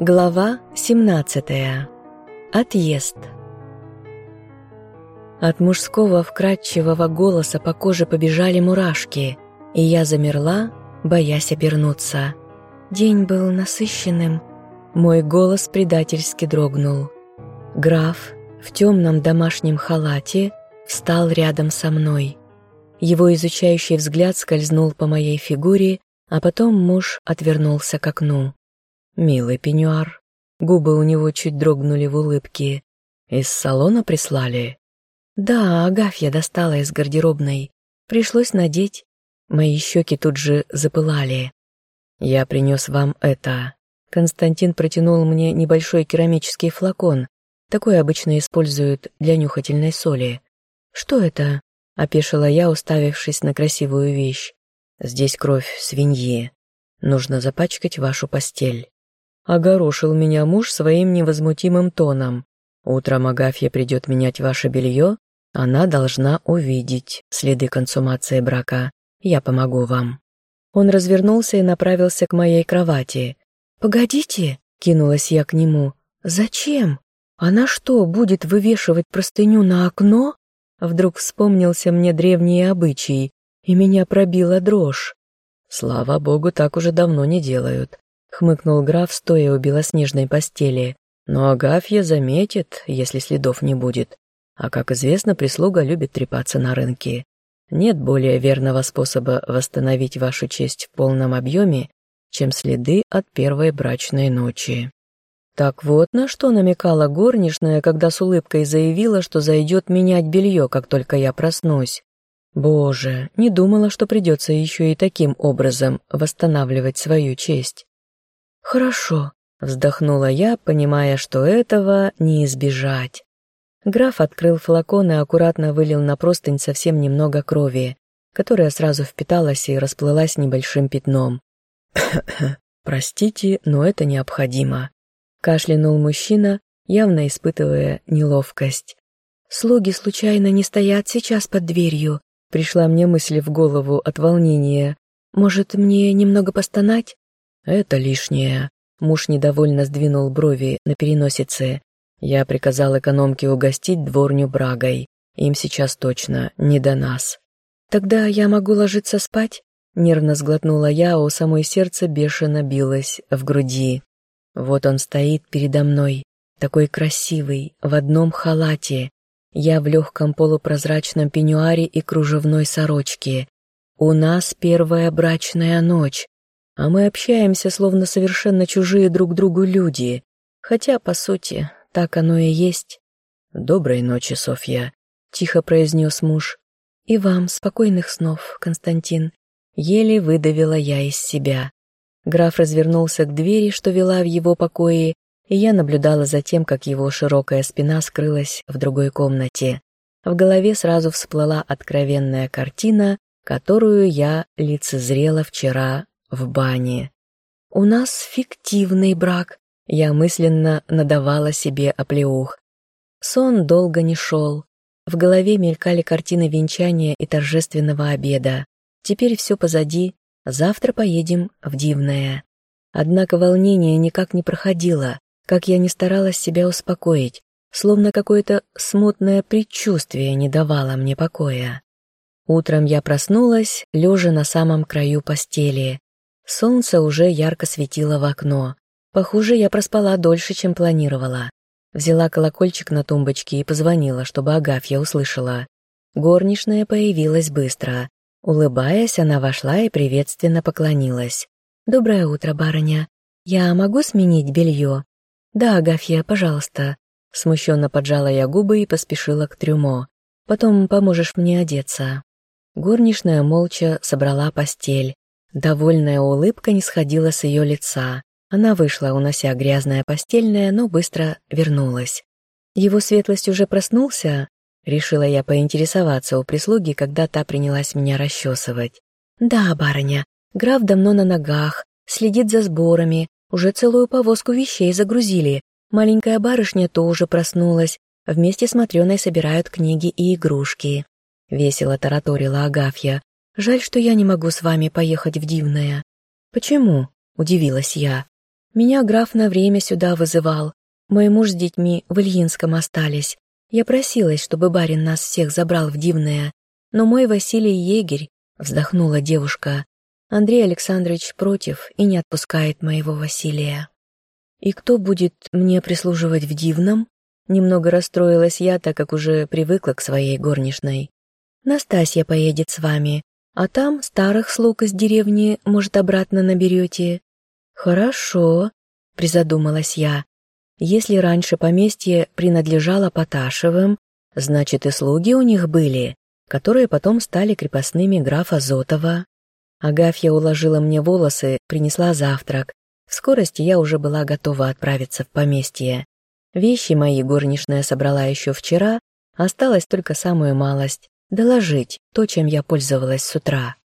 Глава 17. Отъезд. От мужского вкрадчивого голоса по коже побежали мурашки, и я замерла, боясь обернуться. День был насыщенным. Мой голос предательски дрогнул. Граф в темном домашнем халате встал рядом со мной. Его изучающий взгляд скользнул по моей фигуре, а потом муж отвернулся к окну. Милый пеньюар. Губы у него чуть дрогнули в улыбке. Из салона прислали? Да, Агафья достала из гардеробной. Пришлось надеть. Мои щеки тут же запылали. Я принес вам это. Константин протянул мне небольшой керамический флакон. Такой обычно используют для нюхательной соли. Что это? Опешила я, уставившись на красивую вещь. Здесь кровь свиньи. Нужно запачкать вашу постель. Огорошил меня муж своим невозмутимым тоном. Утром Агафья придет менять ваше белье, она должна увидеть следы консумации брака. Я помогу вам. Он развернулся и направился к моей кровати. «Погодите», — кинулась я к нему. «Зачем? Она что, будет вывешивать простыню на окно?» Вдруг вспомнился мне древний обычай, и меня пробила дрожь. Слава богу, так уже давно не делают. Хмыкнул граф, стоя у белоснежной постели. Но Агафья заметит, если следов не будет. А как известно, прислуга любит трепаться на рынке. Нет более верного способа восстановить вашу честь в полном объеме, чем следы от первой брачной ночи. Так вот на что намекала горничная, когда с улыбкой заявила, что зайдет менять белье, как только я проснусь. Боже, не думала, что придется еще и таким образом восстанавливать свою честь. «Хорошо», — вздохнула я, понимая, что этого не избежать. Граф открыл флакон и аккуратно вылил на простынь совсем немного крови, которая сразу впиталась и расплылась небольшим пятном. «Простите, но это необходимо», Кашлянул мужчина, явно испытывая неловкость. «Слуги случайно не стоят сейчас под дверью?» Пришла мне мысль в голову от волнения. «Может, мне немного постонать?» «Это лишнее». Муж недовольно сдвинул брови на переносице. Я приказал экономке угостить дворню брагой. Им сейчас точно не до нас. «Тогда я могу ложиться спать?» Нервно сглотнула я, а у самой сердце бешено билось в груди. Вот он стоит передо мной, такой красивый, в одном халате. Я в легком полупрозрачном пеньюаре и кружевной сорочке. У нас первая брачная ночь, а мы общаемся, словно совершенно чужие друг другу люди. Хотя, по сути, так оно и есть. «Доброй ночи, Софья», — тихо произнес муж. «И вам спокойных снов, Константин». Еле выдавила я из себя. Граф развернулся к двери, что вела в его покое, и я наблюдала за тем, как его широкая спина скрылась в другой комнате. В голове сразу всплыла откровенная картина, которую я лицезрела вчера в бане. «У нас фиктивный брак», — я мысленно надавала себе оплеух. Сон долго не шел. В голове мелькали картины венчания и торжественного обеда. Теперь все позади, Завтра поедем в Дивное. Однако волнение никак не проходило, как я не старалась себя успокоить, словно какое-то смутное предчувствие не давало мне покоя. Утром я проснулась, лежа на самом краю постели. Солнце уже ярко светило в окно. Похоже, я проспала дольше, чем планировала. Взяла колокольчик на тумбочке и позвонила, чтобы Агафья услышала. Горничная появилась быстро. Улыбаясь, она вошла и приветственно поклонилась. «Доброе утро, барыня. Я могу сменить белье?» «Да, Агафья, пожалуйста». Смущенно поджала я губы и поспешила к трюмо. «Потом поможешь мне одеться». Горничная молча собрала постель. Довольная улыбка не сходила с ее лица. Она вышла, унося грязное постельное, но быстро вернулась. Его светлость уже проснулся? Решила я поинтересоваться у прислуги, когда та принялась меня расчесывать. «Да, барыня, граф давно на ногах, следит за сборами, уже целую повозку вещей загрузили. Маленькая барышня тоже проснулась, вместе с Матрёной собирают книги и игрушки». Весело тараторила Агафья. «Жаль, что я не могу с вами поехать в Дивное». «Почему?» — удивилась я. Меня граф на время сюда вызывал. Мой муж с детьми в Ильинском остались. Я просилась, чтобы барин нас всех забрал в Дивное. Но мой Василий егерь, вздохнула девушка, Андрей Александрович против и не отпускает моего Василия. И кто будет мне прислуживать в Дивном? Немного расстроилась я, так как уже привыкла к своей горничной. Настасья поедет с вами, а там старых слуг из деревни, может, обратно наберете. Хорошо, призадумалась я. Если раньше поместье принадлежало Поташевым, значит и слуги у них были, которые потом стали крепостными графа Зотова. Агафья уложила мне волосы, принесла завтрак. В скорости я уже была готова отправиться в поместье. Вещи мои горничная собрала еще вчера, осталось только самую малость — доложить то, чем я пользовалась с утра.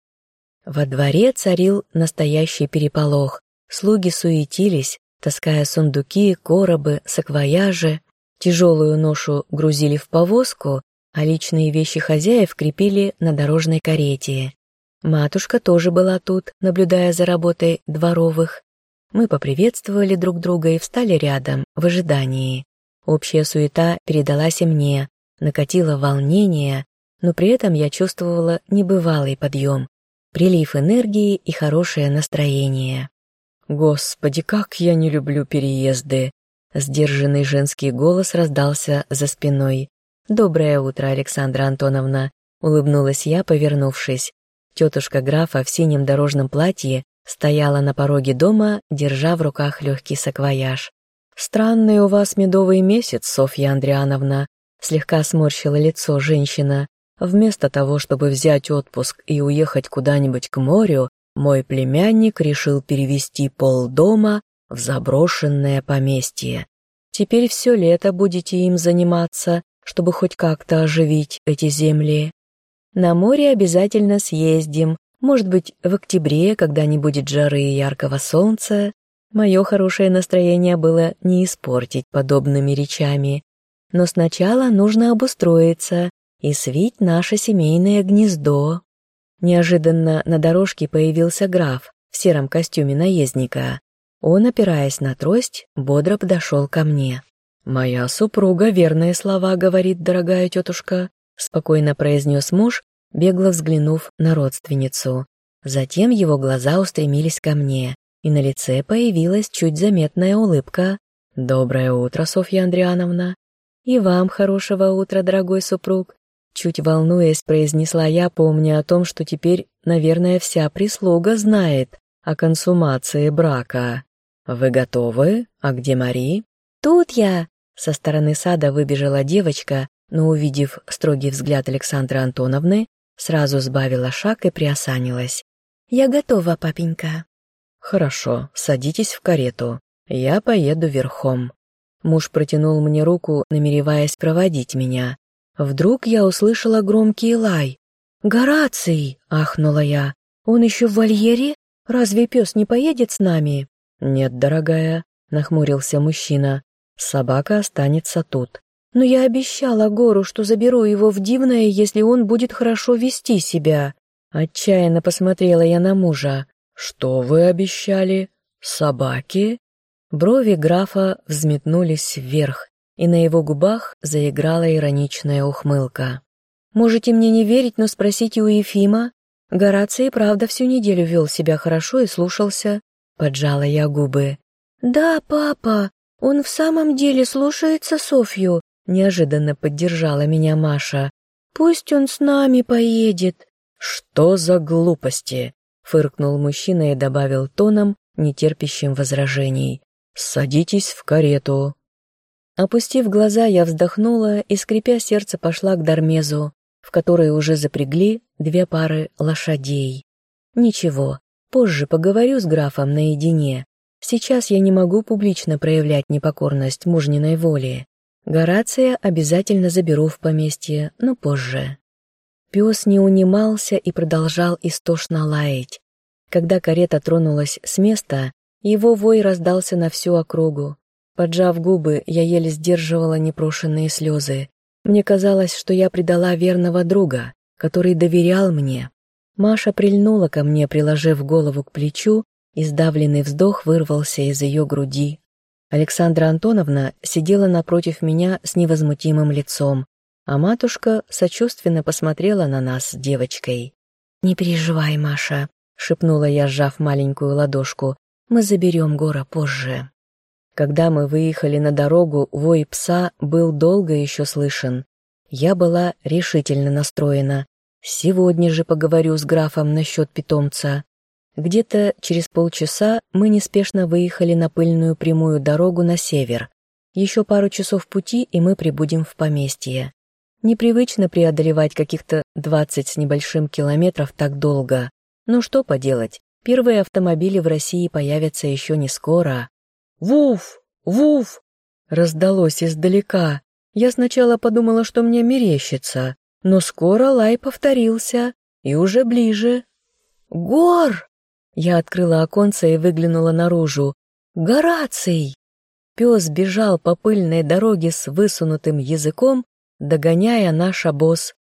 Во дворе царил настоящий переполох. Слуги суетились, таская сундуки, коробы, саквояжи. Тяжелую ношу грузили в повозку, а личные вещи хозяев крепили на дорожной карете. Матушка тоже была тут, наблюдая за работой дворовых. Мы поприветствовали друг друга и встали рядом, в ожидании. Общая суета передалась и мне, накатило волнение, но при этом я чувствовала небывалый подъем, прилив энергии и хорошее настроение. «Господи, как я не люблю переезды!» Сдержанный женский голос раздался за спиной. «Доброе утро, Александра Антоновна!» Улыбнулась я, повернувшись. Тетушка графа в синем дорожном платье стояла на пороге дома, держа в руках легкий саквояж. «Странный у вас медовый месяц, Софья Андриановна», слегка сморщила лицо женщина. «Вместо того, чтобы взять отпуск и уехать куда-нибудь к морю, мой племянник решил перевести пол дома в заброшенное поместье. Теперь все лето будете им заниматься, чтобы хоть как-то оживить эти земли». На море обязательно съездим, может быть, в октябре, когда не будет жары и яркого солнца. Мое хорошее настроение было не испортить подобными речами. Но сначала нужно обустроиться и свить наше семейное гнездо. Неожиданно на дорожке появился граф в сером костюме наездника. Он, опираясь на трость, бодро подошел ко мне. «Моя супруга верные слова говорит, дорогая тетушка спокойно произнес муж, бегло взглянув на родственницу. Затем его глаза устремились ко мне, и на лице появилась чуть заметная улыбка. «Доброе утро, Софья Андриановна!» «И вам хорошего утра, дорогой супруг!» Чуть волнуясь, произнесла я, помня о том, что теперь, наверное, вся прислуга знает о консумации брака. «Вы готовы? А где Мари?» «Тут я!» Со стороны сада выбежала девочка, но, увидев строгий взгляд Александры Антоновны, сразу сбавила шаг и приосанилась. «Я готова, папенька». «Хорошо, садитесь в карету. Я поеду верхом». Муж протянул мне руку, намереваясь проводить меня. Вдруг я услышала громкий лай. «Гораций!» — ахнула я. «Он еще в вольере? Разве пес не поедет с нами?» «Нет, дорогая», — нахмурился мужчина. «Собака останется тут. Но я обещала Гору, что заберу его в Дивное, если он будет хорошо вести себя. Отчаянно посмотрела я на мужа. Что вы обещали? Собаки? Брови графа взметнулись вверх, и на его губах заиграла ироничная ухмылка. «Можете мне не верить, но спросите у Ефима. Гораций, правда, всю неделю вел себя хорошо и слушался». Поджала я губы. «Да, папа, он в самом деле слушается Софью, Неожиданно поддержала меня Маша. «Пусть он с нами поедет». «Что за глупости?» — фыркнул мужчина и добавил тоном, нетерпящим возражений. «Садитесь в карету». Опустив глаза, я вздохнула и, скрипя сердце, пошла к Дармезу, в которой уже запрягли две пары лошадей. Ничего, позже поговорю с графом наедине. Сейчас я не могу публично проявлять непокорность мужниной воли. Горация обязательно заберу в поместье, но позже. Пес не унимался и продолжал истошно лаять. Когда карета тронулась с места, его вой раздался на всю округу. Поджав губы, я еле сдерживала непрошенные слезы. Мне казалось, что я предала верного друга, который доверял мне. Маша прильнула ко мне, приложив голову к плечу, и сдавленный вздох вырвался из ее груди. Александра Антоновна сидела напротив меня с невозмутимым лицом, а матушка сочувственно посмотрела на нас с девочкой. «Не переживай, Маша», — шепнула я, сжав маленькую ладошку, — «мы заберем Гора позже». Когда мы выехали на дорогу, вой пса был долго еще слышен. Я была решительно настроена. Сегодня же поговорю с графом насчет питомца. Где-то через полчаса мы неспешно выехали на пыльную прямую дорогу на север. Еще пару часов пути, и мы прибудем в поместье. Непривычно преодолевать каких-то двадцать с небольшим километров так долго. Но что поделать, первые автомобили в России появятся еще не скоро. «Вуф! Вуф!» раздалось издалека. Я сначала подумала, что мне мерещится, но скоро лай повторился, и уже ближе. «Гор!» Я открыла оконце и выглянула наружу. «Гораций!» Пес бежал по пыльной дороге с высунутым языком, догоняя наш обоз.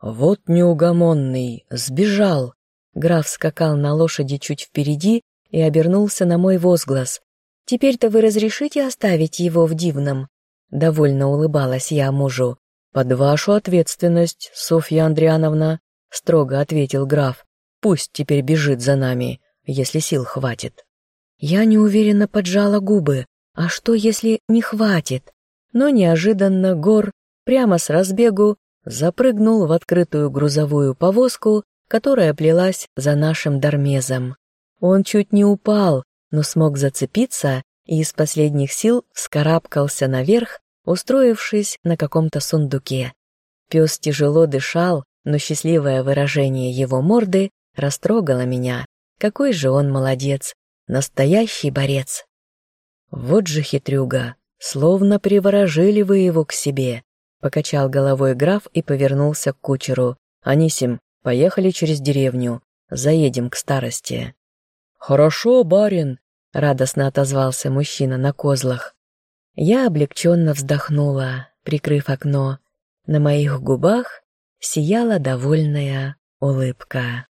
«Вот неугомонный, сбежал!» Граф скакал на лошади чуть впереди и обернулся на мой возглас. «Теперь-то вы разрешите оставить его в Дивном?» Довольно улыбалась я мужу. «Под вашу ответственность, Софья Андриановна», — строго ответил граф. «Пусть теперь бежит за нами если сил хватит. Я неуверенно поджала губы. А что, если не хватит? Но неожиданно Гор прямо с разбегу запрыгнул в открытую грузовую повозку, которая плелась за нашим дармезом. Он чуть не упал, но смог зацепиться и из последних сил скарабкался наверх, устроившись на каком-то сундуке. Пес тяжело дышал, но счастливое выражение его морды растрогало меня. Какой же он молодец, настоящий борец. Вот же хитрюга, словно приворожили вы его к себе. Покачал головой граф и повернулся к кучеру. «Анисим, поехали через деревню, заедем к старости». «Хорошо, барин», — радостно отозвался мужчина на козлах. Я облегченно вздохнула, прикрыв окно. На моих губах сияла довольная улыбка.